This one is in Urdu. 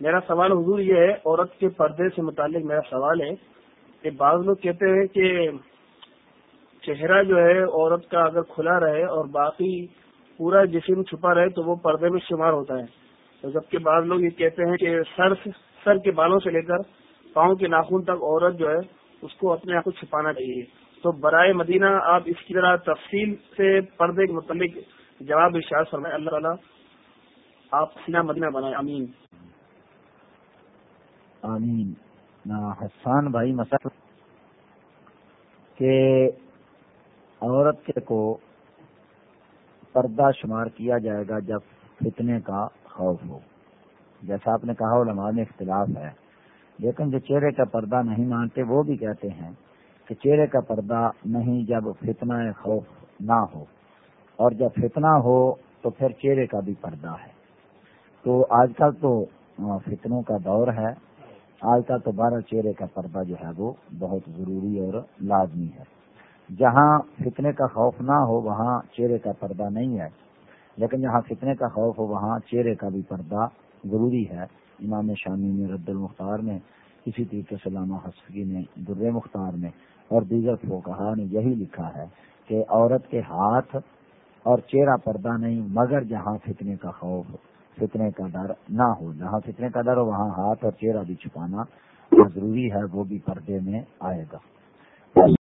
میرا سوال حضور یہ ہے، عورت کے پردے سے متعلق میرا سوال ہے کہ بعض لوگ کہتے ہیں کہ چہرہ جو ہے، عورت کا اگر کھلا رہے اور باقی پورا جسم چھپا رہے تو وہ پردے میں شمار ہوتا ہے۔ جبکہ بعض لوگ یہ کہتے ہیں کہ سر سر کے بالوں سے لے کر پاؤں کے ناخن تک عورت جو ہے، اس کو اپنے آپ کو چھپانا چاہیے۔ تو برائے مدینہ آپ اس کی طرح تفصیل سے پردے کے متعلق جواب ارشاد فرمائے۔ اللہ تعالیٰ آپ سینا مدینہ بنائے۔ امین آمین۔ حسان بھائی مسئلہ کہ عورت کے کو پردہ شمار کیا جائے گا جب فتنے کا خوف ہو۔ جیسا آپ نے کہا، علماء میں اختلاف ہے۔ لیکن جو چہرے کا پردہ نہیں مانتے، وہ بھی کہتے ہیں کہ چہرے کا پردہ نہیں جب فتنہ خوف نہ ہو۔ اور جب فتنہ ہو تو پھر چہرے کا بھی پردہ ہے۔ تو آج کل تو فتنوں کا دور ہے۔ آج کا تو بارہ چہرے کا پردہ جو ہے وہ بہت ضروری اور لازمی ہے۔ جہاں فتنے کا خوف نہ ہو، وہاں چہرے کا پردہ نہیں ہے۔ لیکن جہاں فتنے کا خوف ہو، وہاں چہرے کا بھی پردہ ضروری ہے۔ امام شامی نے، رد المختار میں اسی طریقے سے علامہ حسفی نے، در مختار میں اور دیگر فوکہ نے یہی لکھا ہے کہ عورت کے ہاتھ اور چہرہ پردہ نہیں، مگر جہاں فتنے کا خوف فتنے کا ڈر نہ ہو۔ جہاں فتنے کا ڈر ہو، وہاں ہاتھ اور چہرہ بھی چھپانا ضروری ہے، وہ بھی پردے میں آئے گا۔